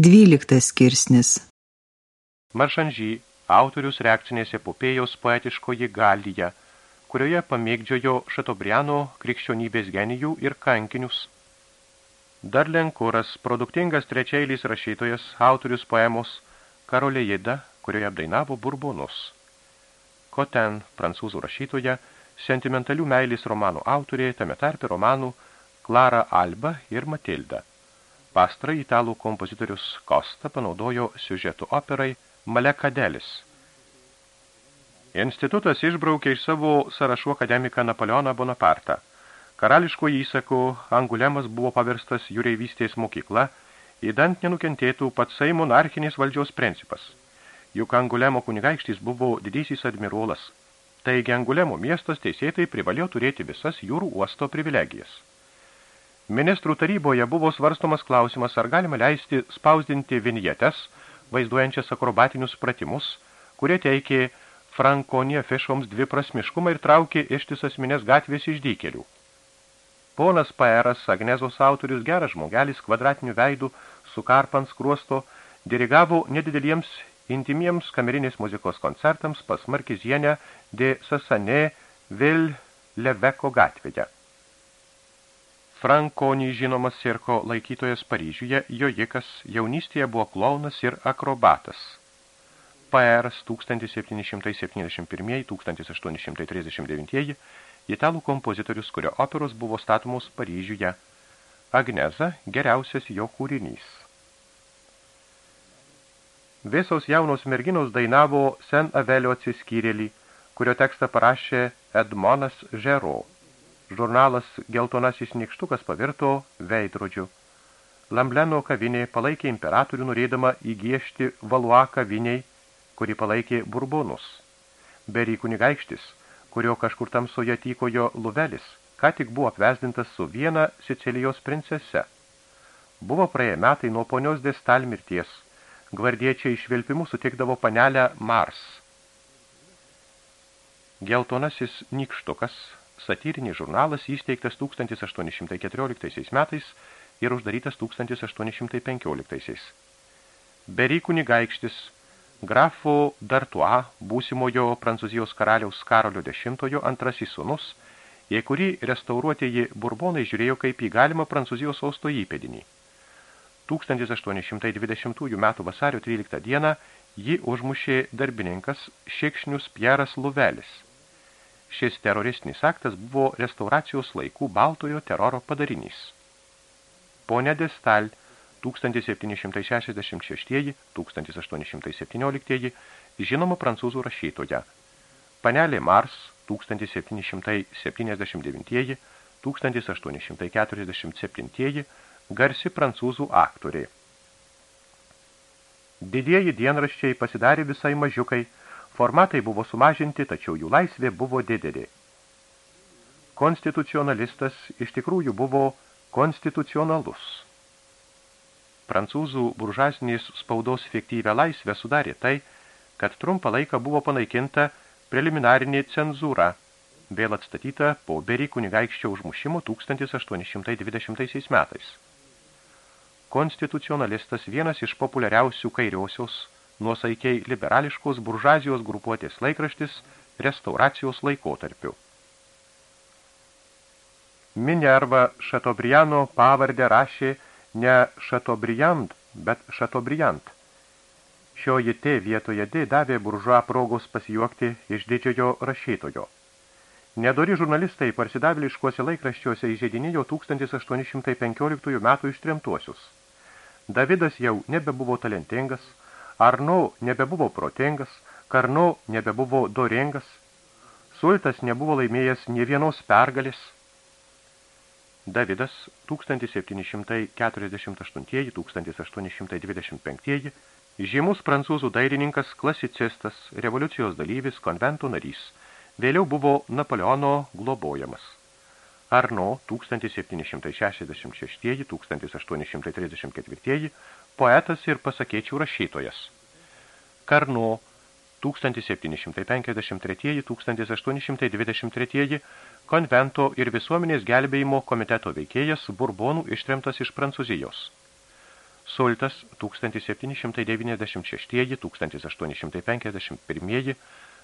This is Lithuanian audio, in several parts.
Dvyliktas skirsnis Maršanžy, autorius reakcinės epopėjos poetiškoji Galija, kurioje pamėgdžiojo Šatobriano krikščionybės genijų ir kankinius. Dar Lenkuras, produktingas trečiailis rašytojas, autorius poemos Karolėjida, kurioje apdainavo burbonus. Koten, prancūzų rašytoja, sentimentalių meilės romanų autorė, tame tarpe romanų Klara Alba ir Matilda. Pastra italų kompozitorius Kosta panaudojo siužetų operai Malekadelis. Institutas išbraukė iš savo sąrašų akademiką Napoleoną Bonapartą. Karališko įsakų Angulemas buvo paverstas jūreivystės mokykla, įdant nenukentėtų patsai monarchinės valdžios principas. Juk Angulemo kunigaikštis buvo didysis admirolas. Taigi Angulemo miestas teisėtai privalėjo turėti visas jūrų uosto privilegijas. Ministrų taryboje buvo svarstomas klausimas, ar galima leisti spausdinti vinjetes, vaizduojančias akrobatinius pratimus, kurie teikė Frankonija fišoms dvi prasmiškumą ir traukė ištisas minės gatvės iš dykelių. Ponas Paeras, Agnezos autorius, geras žmogelis, kvadratinių veidų, su karpans kruosto, dirigavo nedideliems intimiems kamerinės muzikos koncertams pas Markizienę de Sasane Vil Leveko gatvėje. Frankonį žinomas cirko laikytojas Paryžiuje, jojikas jaunystėje buvo klaunas ir akrobatas. PR 1771-1839 italų kompozitorius, kurio operos buvo statomos Paryžiuje. Agneza geriausias jo kūrinys. Visos jaunos merginos dainavo Sen Avelio atsiskyrėlį, kurio tekstą parašė Edmonas Žero. Žurnalas Geltonasis nikštukas pavirto veidrodžiu. Lambleno kavinė palaikė imperatorių norėdama įgiešti Valua kaviniai, kuri palaikė burbonus. Berį kunigaikštis, kurio kažkur tamsoje tykojo Luvelis, ką tik buvo apvesdintas su viena Sicilijos princese. Buvo praėję metai nuo ponios destal mirties. Gvardiečiai išvilpimų sutikdavo panelę Mars. Geltonasis nikštukas satyrinis žurnalas įsteigtas 1814 metais ir uždarytas 1815. Berį kunigaikštis, grafo Dartua, būsimojo Prancūzijos karaliaus Karolio X antrasis sūnus, į kurį restauruotieji burbonai žiūrėjo kaip į galimą Prancūzijos sosto įpėdinį. 1820 m. vasario 13 dieną jį užmušė darbininkas Šikšnius Pieras Luvelis – Šis teroristinis aktas buvo restauracijos laikų baltojo teroro padarinys. Pone Destal 1766-1817 žinoma prancūzų rašytoja. Panelė Mars 1779-1847 garsi prancūzų aktorė. Didieji dienraščiai pasidarė visai mažiukai – Formatai buvo sumažinti, tačiau jų laisvė buvo didelė. Konstitucionalistas iš tikrųjų buvo konstitucionalus. Prancūzų buržasinės spaudos fiktyvę laisvę sudarė tai, kad trumpą laiką buvo panaikinta preliminarinė cenzūra, vėl atstatyta po Berį kunigaikščio užmušimo 1820 metais. Konstitucionalistas vienas iš populiariausių kairiosios nuosaikiai liberališkos buržazijos grupuotės laikraštis restauracijos laikotarpiu. Minerva Šatobriano pavardę rašė ne Šatobriant, bet Šatobriant. Šioji T vietoje D davė buržuą progos pasijuokti iš didžiojo rašytojo. Nedori žurnalistai parsidaviliškuose laikraščiuose įžeidinėjo 1815 metų ištremtuosius. Davidas jau nebebuvo talentingas, Arno nebebuvo protingas, Karno nebebuvo dorengas, Sultas nebuvo laimėjęs nie vienos pergalės. Davidas 1748-1825 žymus prancūzų dailininkas, klasicistas, revoliucijos dalyvis, konvento narys, vėliau buvo Napoleono globojamas. Arno 1766-1834 poetas ir pasakėčių rašytojas. Karno 1753-1823 konvento ir visuomenės gelbėjimo komiteto veikėjas Burbonų ištremtas iš Prancūzijos. Sultas 1796-1851,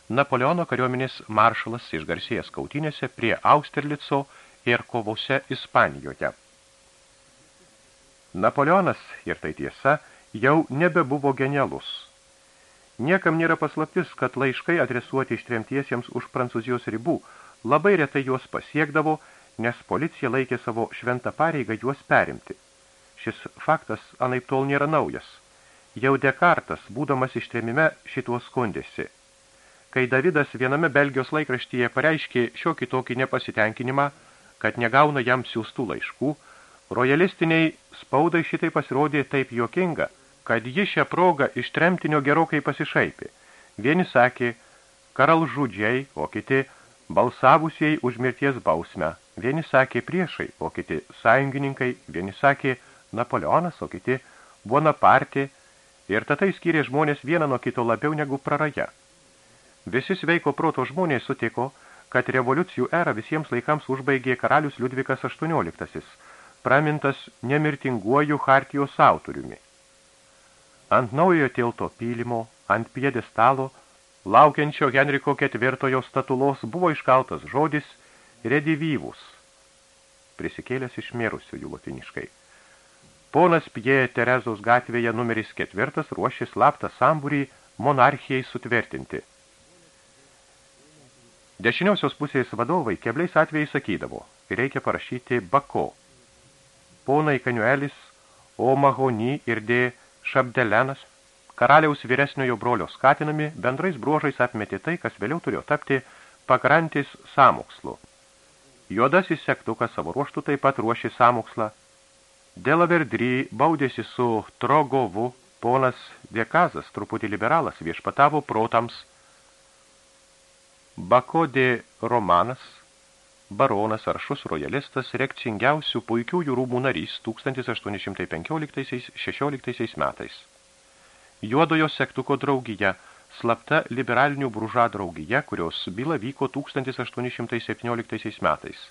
Napoleono kariuomenės maršalas išgarsėjęs kautinėse prie Austerlico ir kovose Ispanijoje. Napoleonas, ir tai tiesa, jau nebebuvo genialus. Niekam nėra paslaptis, kad laiškai adresuoti ištremtiesiems už Prancūzijos ribų labai retai juos pasiekdavo, nes policija laikė savo šventą pareigą juos perimti. Šis faktas anaip tol nėra naujas. Jau Dekartas, būdamas ištremime, šituo skundėsi. Kai Davidas viename Belgijos laikraštyje pareiškė šiokį tokį nepasitenkinimą, kad negauna jam siūstų laiškų, royalistiniai spaudai šitai pasirodė taip juokinga, kad ji šią progą iš tremtinio gerokai pasišaipė. Vieni sakė, karalžudžiai, o kiti balsavusiai už mirties bausmę. Vieni sakė priešai, o kiti sąjungininkai, vieni sakė Napoleonas, o kiti Bonaparte, ir tatai skyrė žmonės vieną nuo kito labiau negu praraja. Visi sveiko proto žmonės sutiko, kad revoliucijų erą visiems laikams užbaigė karalius Liudvikas XVIII, pramintas nemirtinguoju hartijos autoriumi. Ant naujojo tilto pylimo, ant piedestalo, laukiančio Henriko IV statulos buvo iškaltas žodis redivyvus, prisikėlęs iš mirusiųjų latiniškai. Ponas Pje Terezos gatvėje numeris ketvirtas ruošė slaptą sambūrį monarchijai sutvirtinti. Dešiniosios pusės vadovai kebliais atvejais sakydavo, reikia parašyti Bako. Ponai Kaniuelis, O Mahony ir D. Šabdelenas, karaliaus vyresniojo brolio skatinami, bendrais bruožais atmetė tai, kas vėliau turėjo tapti pakrantis samokslu. Juodasis sektukas savo ruoštų taip pat ruošė samokslą, Delaverdry baudėsi su Trogovu, ponas Dekazas, truputį liberalas, viešpatavo protams. Bako de Romanas, baronas aršus rojalistas, rekcingiausių puikiųjų rūmų narys 1815-16 metais. Juodojo sektuko draugija, slapta liberalinių bruža draugija, kurios byla vyko 1817 metais.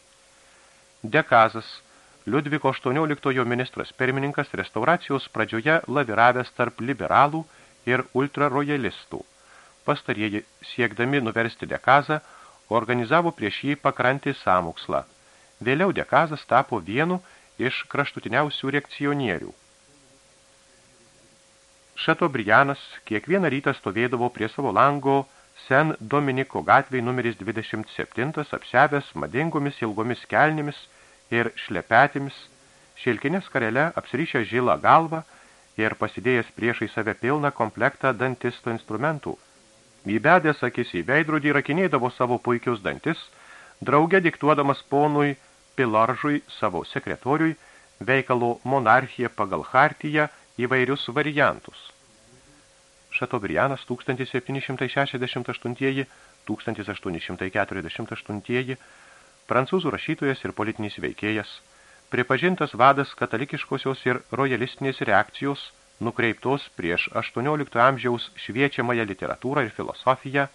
Dekazas, Liudviko XVIII ministras pirmininkas restauracijos pradžioje laviravęs tarp liberalų ir ultrarojalistų. Pastarieji, siekdami nuversti dekazą, organizavo prieš jį pakrantį samukslą. Vėliau dekazas tapo vienu iš kraštutiniausių reakcionierių. Šatobrianas kiekvieną rytą stovėdavo prie savo lango Sen Dominiko gatvėj numeris 27 apsevęs madingomis ilgomis kelnėmis – ir šlepetimis, šilkinės karele apsryšę žilą galvą ir pasidėjęs priešai save pilną komplektą dantisto instrumentų. Įbedęs akis į veidrodį rakinėdavo savo puikius dantis, draugė diktuodamas ponui Pilaržui savo sekretoriui veikalo monarchija pagal hartiją įvairius variantus. Šatobrianas 1768-1848 prancūzų rašytojas ir politinis veikėjas, pripažintas vadas katalikiškosios ir rojalistinės reakcijos, nukreiptos prieš 18 amžiaus šviečiamąją literatūrą ir filosofiją,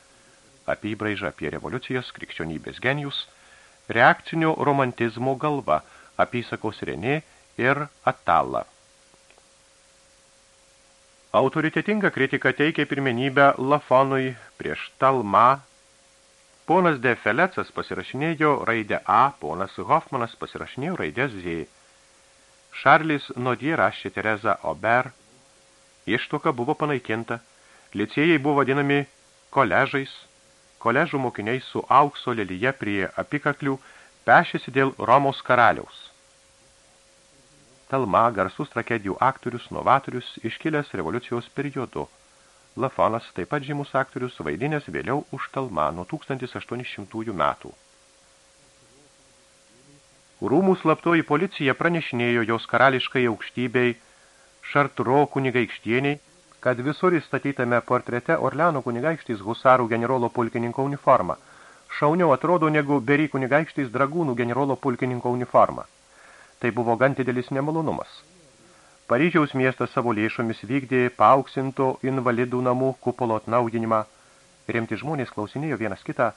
apibraižą apie revoliucijos krikščionybės genijus, reakcinio romantizmo galva, apysakos Renė ir Atala. Autoritetinga kritika teikia pirmenybę Lafonui prieš Talma Ponas de Felecas pasirašinėjo raidę A, ponas Hoffmanas pasirašinėjo raidę Z. Šarlis Nodie rašė Tereza Ober. Ištuoka buvo panaikinta. Licėjai buvo vadinami koležais. Koležų mokiniai su aukso lelyje prie apikaklių pešėsi dėl Romos karaliaus. Talma garsus tragedijų aktorius, novatorius, iškilęs revoliucijos periodu – Lafonas, taip pat žymus aktorius, vaidinęs vėliau už Talmą nuo 1800 metų. Rūmų slaptoji policija pranešinėjo jos karališkai aukštybei Šartro kunigaikštieniai, kad visur įstatytame portrete Orleano kunigaikštys husarų generolo pulkininko uniforma. Šauniau atrodo negu Bery kunigaikštys dragūnų generolo pulkininko uniforma. Tai buvo gan didelis nemalonumas. Paryžiaus miestas savo lėšomis vykdė paauksinto invalidų namų kupolo atnaudinimą. Rimti žmonės klausinėjo vienas kitą,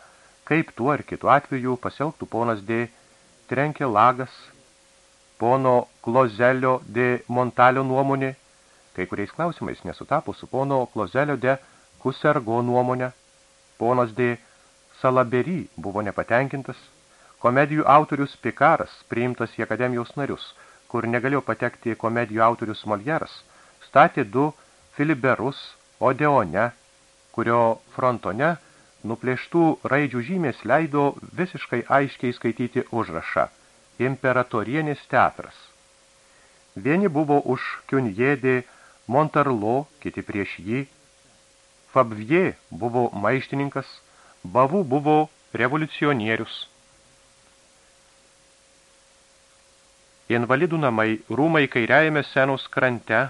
kaip tuo ar kitu atveju pasielgtų ponas D. Trenkė lagas, pono Klozelio de Montalio nuomonė, kai kuriais klausimais nesutapo su pono Klozelio de Kusergo nuomonė. Ponas de Salabery buvo nepatenkintas. Komedijų autorius Pikaras, priimtas į akademijos narius, kur negalėjo patekti komedijų autorius Moljeras, statė du Filiberus Odeone, kurio frontone nuplėštų raidžių žymės leido visiškai aiškiai skaityti užrašą Imperatorienės teatras. Vieni buvo už Kiunjėdį Montarlo, kiti prieš jį. Fabvie buvo maištininkas, Bavų buvo revoliucionierius. Invalidų namai rūmai kairiajame senos krante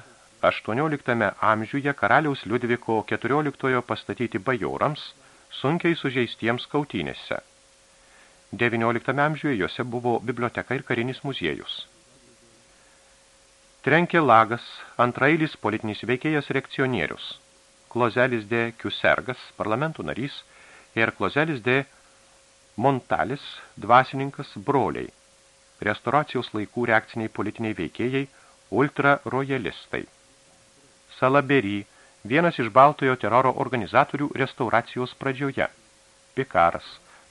18 amžiuje karaliaus Liudviko 14 pastatyti bajorams, sunkiai sužeistiems kautynėse. 19 amžiuje juose buvo biblioteka ir karinis muziejus. Trenkė lagas, antrailis politinis veikėjas reakcionierius, Klozelis de Kiusergas, parlamentų narys, ir Klozelis de Montalis, dvasininkas broliai, restauracijos laikų reakciniai politiniai veikėjai, ultrarojalistai. Salabery, vienas iš baltojo teroro organizatorių restauracijos pradžioje. Pikaras,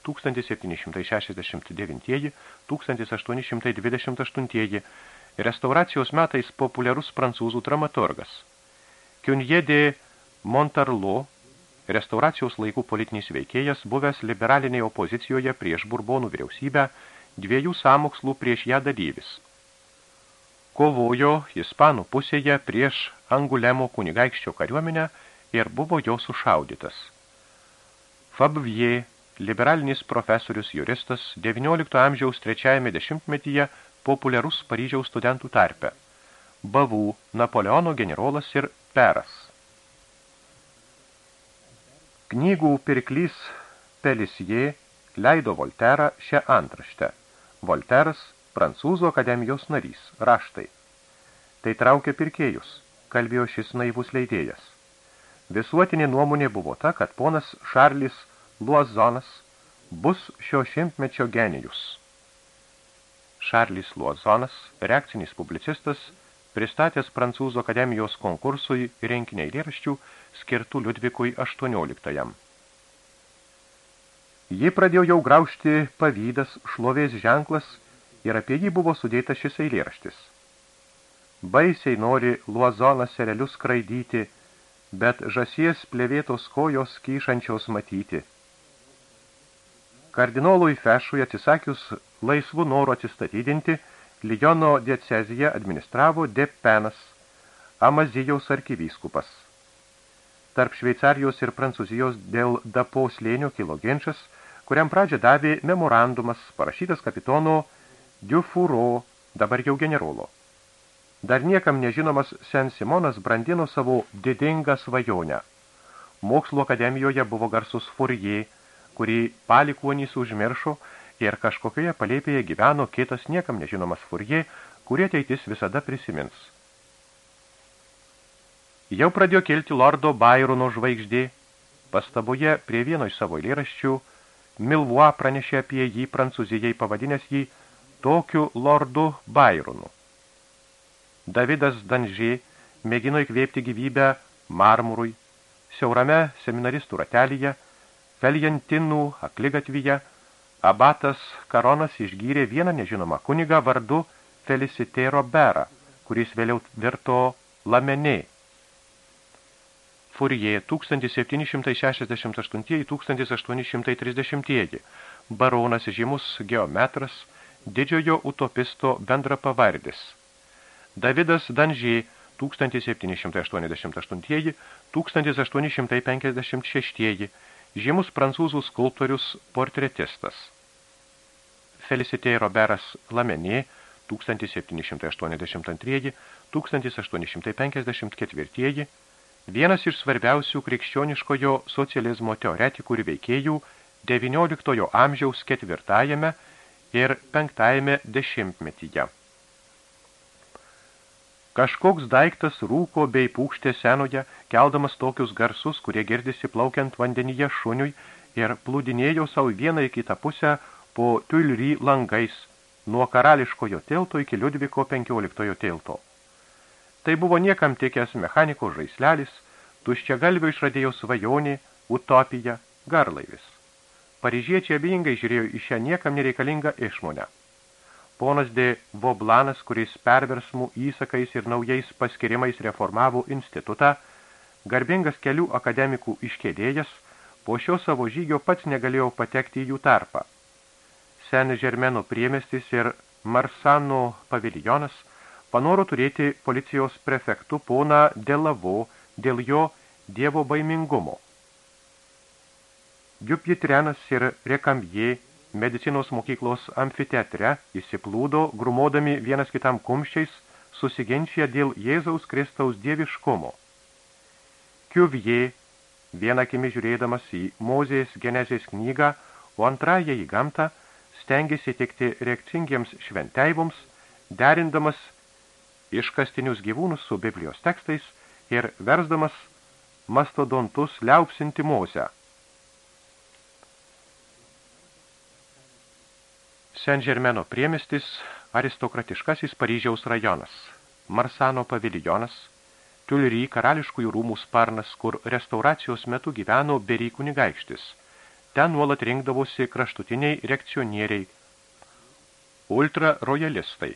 1769-1828, restauracijos metais populiarus prancūzų dramaturgas. Kiunje de Montarlo, restauracijos laikų politinis veikėjas, buvęs liberalinėje opozicijoje prieš Burbonų vyriausybę, dviejų samokslų prieš ją dalyvis. Kovojo Ispanų pusėje prieš Angulemo kunigaikščio kariuomenę ir buvo jo sušaudytas. Fabvie, liberalinis profesorius juristas, 19 amžiaus trečiajame dešimtmetyje populiarus Paryžiaus studentų tarpe. Bavų, Napoleono generolas ir peras. Knygų pirklys Pelisie leido Volterą šią antraštę. Volteras, prancūzų akademijos narys, raštai. Tai traukia pirkėjus, kalbėjo šis naivus leidėjas. Visuotinė nuomonė buvo ta, kad ponas Šarlis Luozonas bus šio šimtmečio genijus. Šarlis Luozonas, reakcinis publicistas, pristatęs Prancūzų akademijos konkursui renkiniai lėraščių skirtų Liudvikui XVIII. Ji pradėjo jau graužti pavydas, šlovės ženklas ir apie jį buvo sudėta šis eilėraštis. Baisiai nori Luozonas serelius skraidyti, bet žasies plėvėtos kojos kyšančios matyti – Kardinolui Fešui atsisakius laisvų norų atsistatydinti, Lijono dieceziją administravo De Penas, Amazijaus arkivyskupas. Tarp Šveicarijos ir Prancūzijos dėl Dapo slėnio kilo ginčas, kuriam pradžią davė memorandumas parašytas kapitono Diufuro, dabar jau generolo. Dar niekam nežinomas Sen Simonas brandino savo didingą svajonę. Mokslo akademijoje buvo garsus Fourier, kurį palikuonys užmiršo ir kažkokioje palėpėje gyveno kitas niekam nežinomas furjė, kurie ateitis visada prisimins. Jau pradėjo kelti lordo Bairono žvaigždė, pastaboje prie vieno iš savo eilėraščių Milvoa pranešė apie jį prancūzijai pavadinęs jį tokiu lordu Baironu. Davidas Danžė mėgino įkvėpti gyvybę marmurui, siaurame seminaristų ratelyje, Feljantinų akligatvyje abatas Karonas išgyrė vieną nežinomą kunigą vardu Felicité Robera, kuris vėliau virto Lamenė. Furie 1768-1830, baronas žymus geometras, didžiojo utopisto bendra pavardis. Davidas Danžė 1788-1856, žymus prancūzų skulptorius portretistas. Felicité Roberas Lamenė 1782-1854, vienas iš svarbiausių krikščioniškojo socializmo teoretikų ir veikėjų XIX amžiaus ketvirtajame ir penktajame dešimtmetyje. Kažkoks daiktas rūko bei pūkštė senoje, keldamas tokius garsus, kurie girdisi plaukiant vandenyje šuniui ir plūdinėjo savo vieną į kitą pusę po Tuilry langais, nuo karališkojo tilto iki Liudviko 15 tilto. Tai buvo niekam tikęs mechaniko žaislelis, tuščia galvio išradėjo svajonė, utopija, garlaivis. Paryžiečiai abejingai žiūrėjo į šią niekam nereikalingą išmonę. Ponas de Voblanas, kuris perversmų įsakais ir naujais paskirimais reformavo institutą, garbingas kelių akademikų iškėdėjas, po šio savo žygio pats negalėjo patekti į jų tarpą. Sen Žermeno priemestis ir Marsano paviljonas panoro turėti policijos prefektų poną Delavo dėl jo dievo baimingumo. Dupjitrenas ir Rekambie medicinos mokyklos amfiteatre įsiplūdo, grumodami vienas kitam kumščiais, susigenčia dėl Jėzaus Kristaus dieviškumo. Kiuvie, vieną akimi žiūrėdamas į Mozės genezės knygą, o antrąją į gamtą, stengiasi tikti reakcingiems šventeivoms, derindamas iškastinius gyvūnus su Biblijos tekstais ir versdamas mastodontus liaupsinti Mozę. Saint-Germaino priemestis aristokratiškasis Paryžiaus rajonas, Marsano paviljonas, Tuilery karališkųjų rūmų sparnas, kur restauracijos metu gyveno Berį kunigaikštis. Ten nuolat rinkdavosi kraštutiniai reakcionieriai, ultrarojalistai.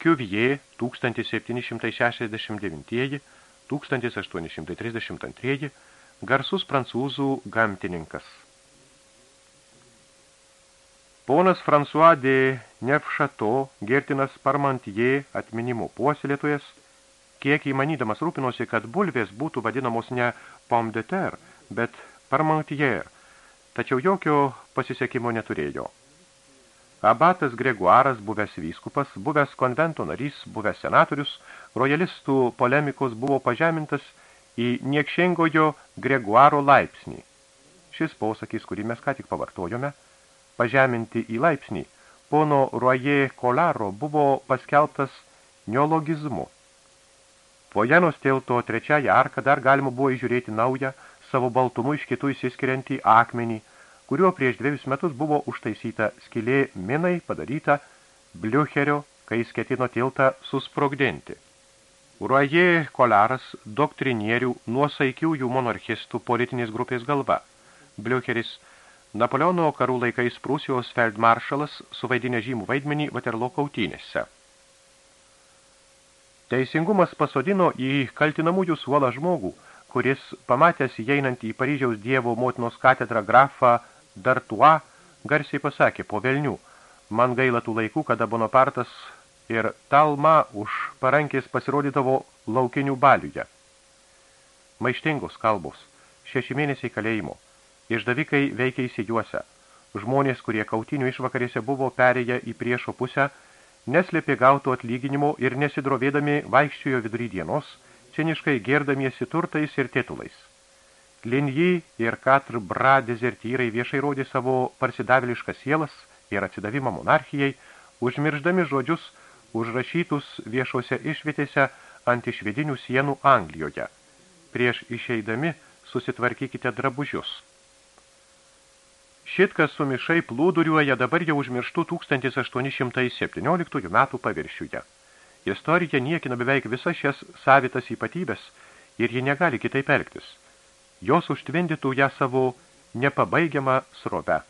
Cuvier 1769-1832 garsus prancūzų gamtininkas. Ponas François de Nefšato, Gertinas Parmantie atminimo puoselėtojas, kiek įmanydamas rūpinosi, kad bulvės būtų vadinamos ne pomme de terre, bet parmantier, tačiau jokio pasisekimo neturėjo. Abatas Greguaras, buvęs vyskupas, buvęs konvento narys, buvęs senatorius, rojalistų polemikos buvo pažemintas į niekšengojo Greguaro laipsnį. Šis posakis, kurį mes ką tik pavartojome, pažeminti į laipsnį, pono Roje Kolaro buvo paskelbtas neologizmu. Po Janos tilto trečiąją arką dar galima buvo įžiūrėti naują, savo baltumu iš kitų įsiskiriantį akmenį, kuriuo prieš dviejus metus buvo užtaisyta skilė minai padaryta Bliucherio, kai jis ketino tiltą susprogdinti. Roje Kolaras doktrinierių nuosaikiųjų monarchistų politinės grupės galva. Bliucheris – Napoleono karų laikais Prūsijos feldmaršalas suvaidinė žymų vaidmenį Vaterlo kautynėse. Teisingumas pasodino į kaltinamųjų suolą žmogų, kuris, pamatęs įeinant į Paryžiaus dievo motinos katedrą grafą Dartua, garsiai pasakė po velnių, man gaila tų laikų, kada Bonapartas ir Talma už parankės pasirodydavo laukinių baliuje. Maištingos kalbos, šeši mėnesiai kalėjimo – Išdavikai veikia įsijuose. Žmonės, kurie kautinių išvakarėse buvo perėję į priešo pusę, neslėpė gautų atlyginimo ir nesidrovėdami vaikščiojo vidury dienos, ciniškai gerdamiesi turtais ir titulais. Linji ir Katr Bra dezertyrai viešai rodė savo parsidaviliškas sielas ir atsidavimą monarchijai, užmirždami žodžius užrašytus viešose išvietėse ant išvedinių sienų Anglijoje. Prieš išeidami susitvarkykite drabužius. Šitkas sumišai plūduriuoja dabar jau užmirštų 1817 metų paviršiuje. Istorija niekina beveik visas šias savitas ypatybės ir ji negali kitaip elgtis. Jos užtvindytų ją savo nepabaigiamą srovę.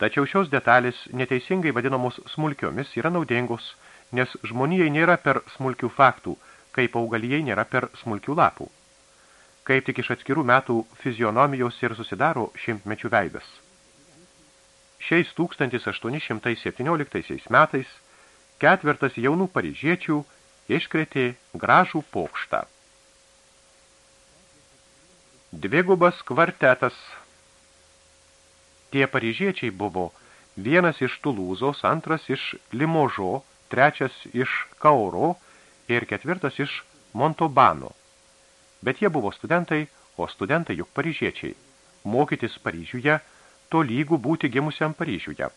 Tačiau šios detalės, neteisingai vadinamos smulkiomis, yra naudingos, nes žmonijai nėra per smulkių faktų, kaip augalijai nėra per smulkių lapų. Kaip tik iš atskirų metų fizionomijos ir susidaro šimtmečių veidas. Šiais 1817 metais ketvertas jaunų paryžiečių iškretė gražų pokštą. Dvigubas kvartetas. Tie paryžiečiai buvo vienas iš Tulūzos, antras iš Limožo, trečias iš Kauro ir ketvirtas iš Montobano. Bet jie buvo studentai, o studentai juk paryžiečiai. Mokytis Paryžiuje – to lygų būti gimusiam Paryžiuje.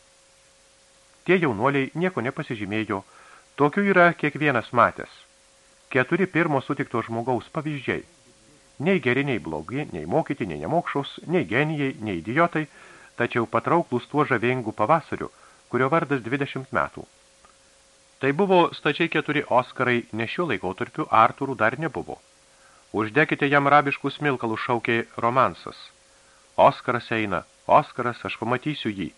Tie jaunuoliai nieko nepasižymėjo, tokių yra kiekvienas matęs. Keturi pirmo sutikto žmogaus pavyzdžiai. Nei geri, nei blogi, nei mokyti, nei nemokšaus, nei genijai, nei idiotai, tačiau patrauklus tuo žavingų pavasariu, kurio vardas 20 metų. Tai buvo stačiai keturi Oskarai, ne šiuo laikotarpiu Arturų dar nebuvo. Uždekite jam rabiškus smilkalus šaukė romansas. Oskaras eina, Oskaras, aš pamatysiu jį.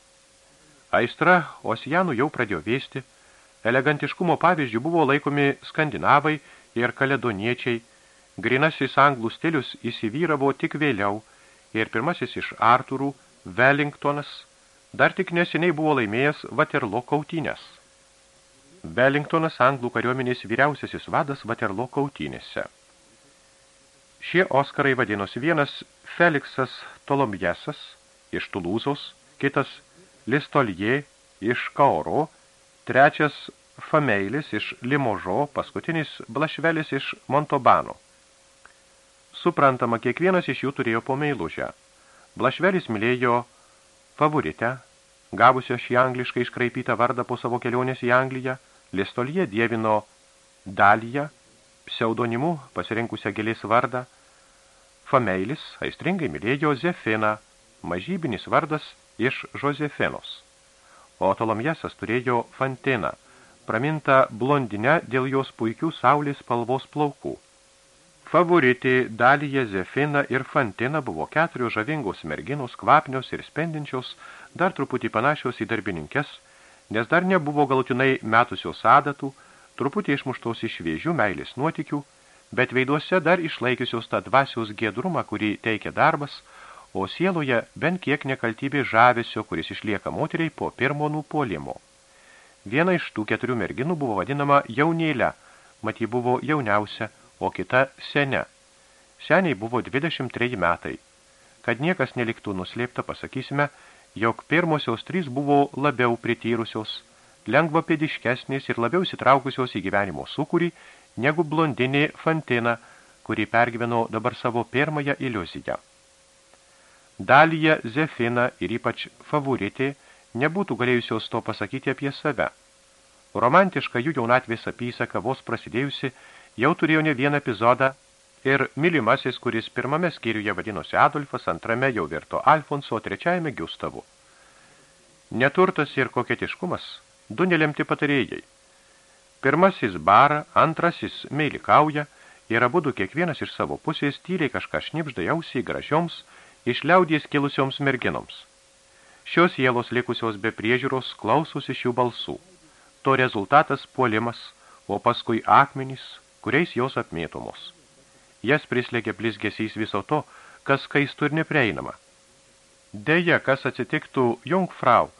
Aistra Osijanų jau pradėjo vėsti, elegantiškumo pavyzdžių buvo laikomi skandinavai ir kaledoniečiai, grinasis anglų stilius įsivyravo tik vėliau ir pirmasis iš Arturų, Wellingtonas, dar tik neseniai buvo laimėjęs Vaterlo kautynės. Wellingtonas anglų kariuomenės vyriausiasis vadas Vaterlo kautynėse. Šie Oskarai vadinosi vienas Feliksas Tolomjesas iš Tulūzos, kitas Listolje iš Kaoro, trečias Fameilis iš Limožo, paskutinis Blašvelis iš Montobano. Suprantama, kiekvienas iš jų turėjo po meilužę. Blašvelis mylėjo favoritę, gavusio šį angliškai iškraipytą vardą po savo kelionės į Angliją, Listolie dievino Daliją, pseudonimu pasirinkusią gėlės vardą, Fameilis aistringai mylėjo Zefiną, mažybinis vardas iš Žozefenos. O Tolomjesas turėjo Fantiną, pramintą blondinę dėl jos puikių saulės spalvos plaukų. Favoritė Dalija, Zefina ir Fantina buvo keturios žavingos merginos, kvapnios ir spendinčios, dar truputį panašios į darbininkes, nes dar nebuvo galutinai metusios adatų, truputį išmuštos iš vėžių meilės nuotikių, bet veiduose dar išlaikiusios tą dvasios giedrumą, kurį teikia darbas, o sieloje bent kiek nekaltybė žavesio, kuris išlieka moteriai po pirmo nupolimo. Viena iš tų keturių merginų buvo vadinama jaunėlė, mat ji buvo jauniausia, o kita sene. Seniai buvo 23 metai. Kad niekas neliktų nuslėpta, pasakysime, jog pirmosios trys buvo labiau prityrusios, lengva pėdiškesnės ir labiau sitraukusios į gyvenimo sukūrį, negu blondinė Fantina, kuri pergyveno dabar savo pirmąją iliuziją. Dalija, Zefina ir ypač favoritė nebūtų galėjusios to pasakyti apie save. Romantiška jų jaunatvės apysaka vos prasidėjusi jau turėjo ne vieną epizodą ir mylimasis, kuris pirmame skyriuje vadinosi Adolfas, antrame jau virto Alfonso, o trečiajame Giustavu. Neturtas ir koketiškumas – du nelemti patarėjai. Pirmasis bara, antrasis meilikauja ir abudu kiekvienas iš savo pusės tyliai kažką šnipžda jausiai gražioms, iš liaudies kilusioms merginoms. Šios jėlos likusios be priežiūros klausosi šių balsų. To rezultatas puolimas, o paskui akmenys, kuriais jos apmėtomos. Jas prislėgė blizgesiais viso to, kas skaistu ir neprieinama. Deja, kas atsitiktų Jungfrau,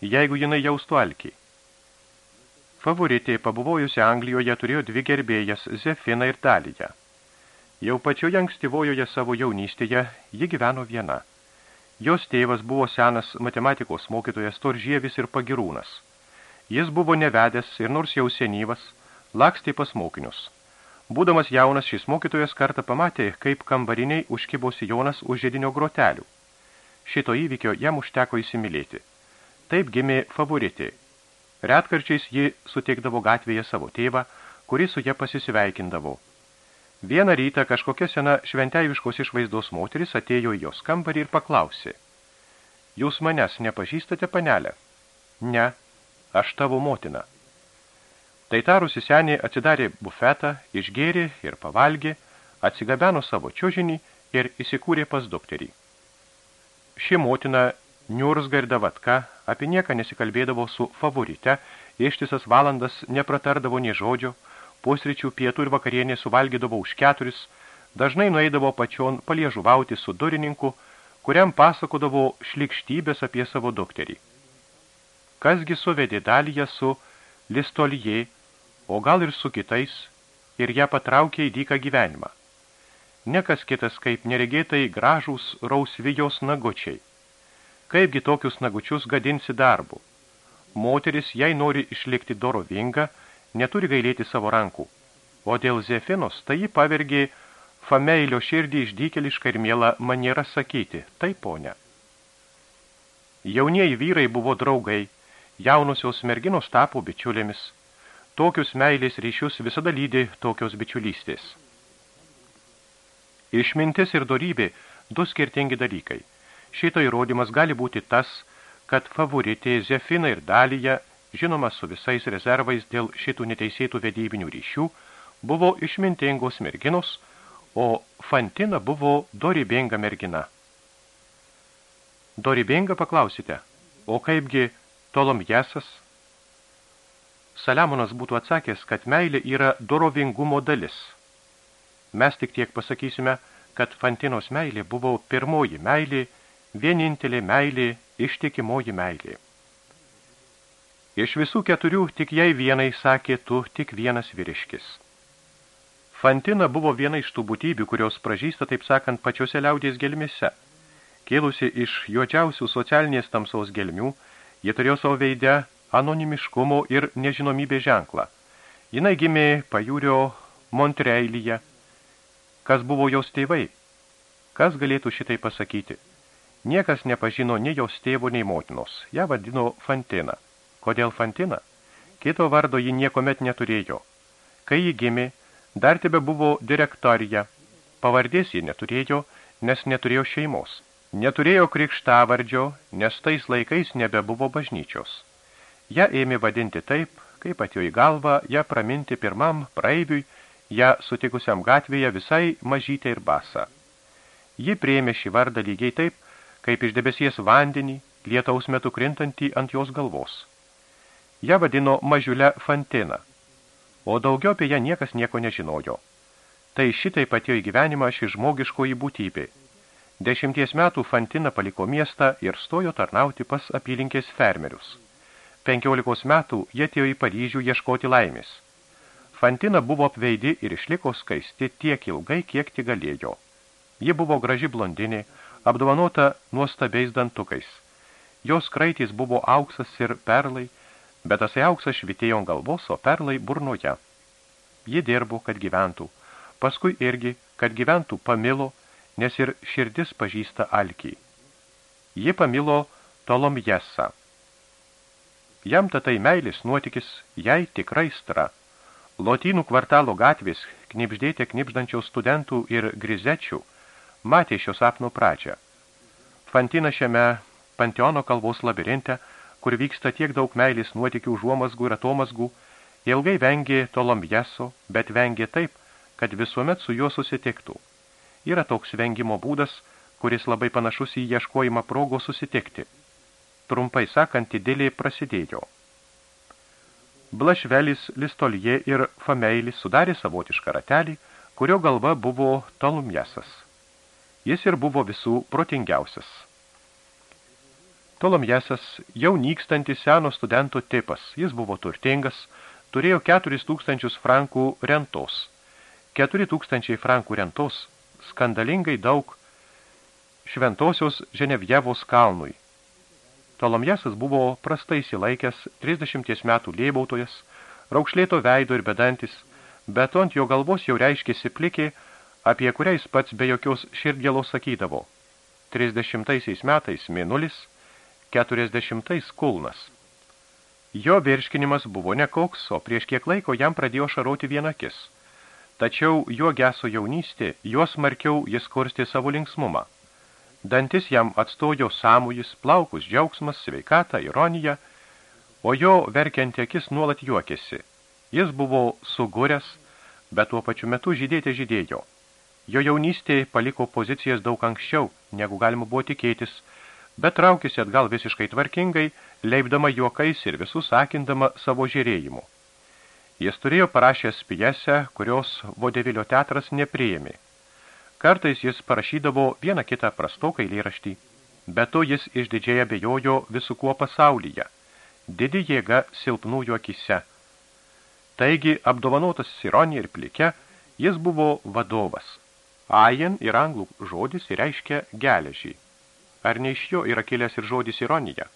jeigu jinai jaustų alkį. Favoritė, pabuvojusi Anglijoje, turėjo dvi gerbėjas – Zefiną ir Daliją. Jau pačioje ankstyvojoje savo jaunystėje ji gyveno viena. Jos tėvas buvo senas matematikos mokytojas Toržievis ir Pagirūnas. Jis buvo nevedęs ir nors jau senyvas, lakstė pas mokinius – Būdamas jaunas, šis mokytojas kartą pamatė, kaip kambariniai užkibosi Jonas už žėdinio grotelių. Šito įvykio jam užteko įsimylėti. Taip gimė favoritė. Retkarčiais ji suteikdavo gatvėje savo tėvą, kuris su ją pasisveikindavo. Vieną rytą kažkokia sena šventeiviškos išvaizdos moteris atėjo į jos kambarį ir paklausė. Jūs manęs nepažįstate, panelę? Ne, aš tavo motina. Tai tarusi senė atsidarė bufetą, išgėrė ir pavalgė, atsigabeno savo čiužinį ir įsikūrė pas dukterį. Ši motina niurzga ir davatka apie nieką nesikalbėdavo su favorite, ištisas valandas nepratardavo nie žodžio, pusryčių, pietų ir vakarienė suvalgydavo už keturis, dažnai nueidavo pačion paliežuvauti su durininku, kuriam pasakodavo šlikštybės apie savo dukterį. Kasgi suvedė dalyje su Listolijė, o gal ir su kitais, ir ją patraukė į dyką gyvenimą. Nekas kitas kaip neregėtai gražūs rausvijos nagučiai. Kaipgi tokius nagučius gadinsi darbu? Moteris, jei nori išlikti dorovinga, neturi gailėti savo rankų. O dėl Zefinos, tai ji pavergė Fameilio širdį išdykelišką ir mielą manierą sakyti, tai ponia. Jaunieji vyrai buvo draugai, jaunusios merginos tapo bičiulėmis – Tokius meilės ryšius visada lydi tokios bičiulystės. Išmintis ir dorybė – du skirtingi dalykai. Šito įrodymas gali būti tas, kad favoritė Zefina ir Dalija žinoma su visais rezervais dėl šitų neteisėtų vedybinių ryšių, buvo išmintingos merginos, o Fantina buvo dorybinga mergina. Dorybinga paklausite, o kaipgi Tolomjesas? Saliamonas būtų atsakęs, kad meilė yra dorovingumo dalis. Mes tik tiek pasakysime, kad Fantinos meilė buvo pirmoji meilė, vienintelė meilė, ištikimoji meilė. Iš visų keturių tik jai vienai sakė tu tik vienas vyriškis. Fantina buvo viena iš tų būtybių, kurios pražįsta, taip sakant, pačiose liaudės gelmėse. Kilusi iš juodžiausių socialinės tamsaus gelmių, jie turėjo savo veidę anonimiškumo ir nežinomybės ženklą. Jinai gimė pajūrio Montreilyje, kas buvo jos tėvai. Kas galėtų šitai pasakyti? Niekas nepažino nei jos tėvo, nei motinos. Ja vadino Fantina. Kodėl Fantina? Kito vardo ji niekomet neturėjo. Kai ji gimė, dar tebe buvo direktorija. Pavardės ji neturėjo, nes neturėjo šeimos. Neturėjo krikštavardžio, nes tais laikais nebebuvo bažnyčios. Ja ėmė vadinti taip, kaip atėjo į galvą, ją praminti pirmam praeiviui, ją sutikusiam gatvėje visai mažytę ir basą. Ji prieimė šį vardą lygiai taip, kaip iš debesies vandenį, lietaus metu krintantį ant jos galvos. Ja vadino mažiulę Fantiną, o daugiau apie ją niekas nieko nežinojo. Tai šitai patėjo į gyvenimą ši žmogiškoji būtybė. Dešimties metų Fantina paliko miestą ir stojo tarnauti pas apylinkės fermerius. Penkiolikos metų jie atėjo į Paryžių ieškoti laimės. Fantina buvo apveidi ir išliko skaisti tiek ilgai, kiek tik galėjo. Ji buvo graži blondinė, apdovanota nuostabiais dantukais. Jos kraitys buvo auksas ir perlai, bet tasai auksas švitėjo ant galvos, o perlai burnoje. Ji dirbo, kad gyventų, paskui irgi, kad gyventų pamilo, nes ir širdis pažįsta alkį. Ji pamilo Tolomjesą. Jam tatai meilis nuotykis, jai tikrai stra. Lotynų kvartalo gatvės, knipždėtė knipždančiaus studentų ir grizečių, matė šio sapno pradžią. Fantina šiame panteono kalbos labirinte, kur vyksta tiek daug meilės nuotikių užuomasgų ir atomasgų, ilgai vengė Tolomjeso, bet vengė taip, kad visuomet su juo susitiktų. Yra toks vengimo būdas, kuris labai panašus į ieškojimą progo susitikti. Trumpai sakant, idilė prasidėjo. Blašvelis, Listolie ir Fameilis sudarė savotišką ratelį, kurio galva buvo Tolumjesas. Jis ir buvo visų protingiausias. Tolumjesas jau nykstantis seno studento tipas. Jis buvo turtingas, turėjo 4000 frankų rentos. 4000 frankų rentos skandalingai daug šventosios Ženevjevos kalnui – Tolomjesas buvo prastai įsilaikęs, 30 metų lėbautojas, raukšlėto veido ir bedantis, bet ant jo galvos jau reiškėsi plikė, apie kurią jis pats be jokios širdgėlos sakydavo. 30 metais mėnulis, 40 kulnas. Jo virškinimas buvo nekoks, o prieš kiek laiko jam pradėjo šaroti vienakis. Tačiau jo geso jaunystė, juos smarkiau jis kurstė savo linksmumą. Dantis jam atstojo samujis, plaukus džiaugsmas, sveikata, ironija, o jo verkianti akis nuolat juokėsi. Jis buvo suguręs, bet tuo pačiu metu žydėti žydėjo. Jo jaunystė paliko pozicijas daug anksčiau, negu galima buvo tikėtis, bet traukėsi atgal visiškai tvarkingai, leipdama juokais ir visus sakindama savo žiūrėjimu. Jis turėjo parašęs pjesę, kurios vodevilio teatras nepriėmė. Kartais jis parašydavo vieną kitą prastoką eilėraštį, bet to jis išdidžiai abejojo visų kuo pasaulyje, didi jėga silpnųjų akise. Taigi, apdovanotas ironija ir plike, jis buvo vadovas. Ajen ir anglų žodis reiškia geležį. Ar ne iš jo yra kilęs ir žodis ironija?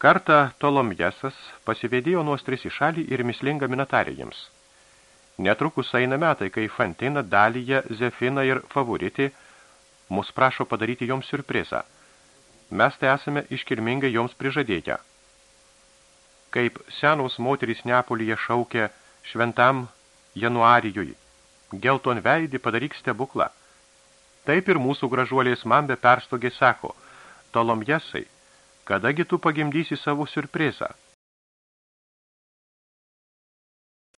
Kartą Tolomjesas pasivedėjo nuostris į šalį ir mislingą minatarė jiems – Netrukus eina metai, kai Fantina, Dalija, Zefina ir Favoritė mus prašo padaryti joms surprizą. Mes tai esame iškilmingai joms prižadėję. Kaip senos moterys Neapolyje šaukė šventam Januarijui, gelton veidį padaryk stebuklą. Taip ir mūsų gražuolės man be perstogė sako, tolom jesai, kadagi tu pagimdysi savo surprizą –